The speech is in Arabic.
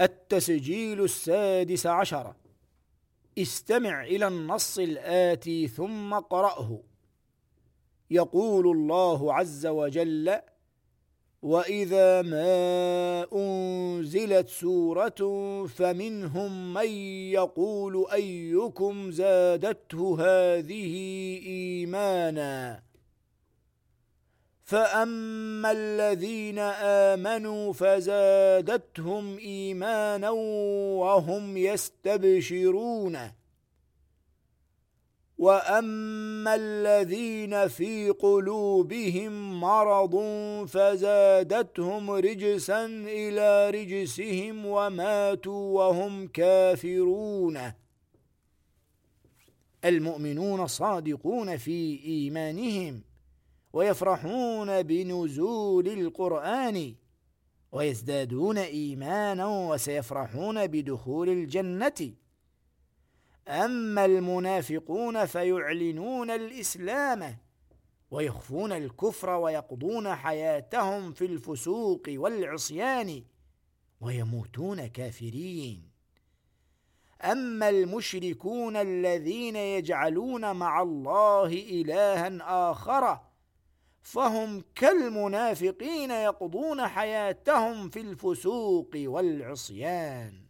التسجيل السادس عشر. استمع إلى النص الآتي ثم قرأه. يقول الله عز وجل وإذا ما أنزلت سورة فمنهم من يقول أيكم زادته هذه إيمانا؟ فأما الذين آمنوا فزادتهم إيمانا وهم يستبشرون وأما الذين في قلوبهم مرض فزادتهم رجسا إلى رجسهم وماتوا وهم كافرون المؤمنون صادقون في إيمانهم ويفرحون بنزول القرآن ويزدادون إيمانا وسيفرحون بدخول الجنة. أما المنافقون فيعلنون الإسلام ويخفون الكفر ويقضون حياتهم في الفسوق والعصيان ويموتون كافرين. أما المشركون الذين يجعلون مع الله إلها آخر فهم كالمنافقين يقضون حياتهم في الفسوق والعصيان.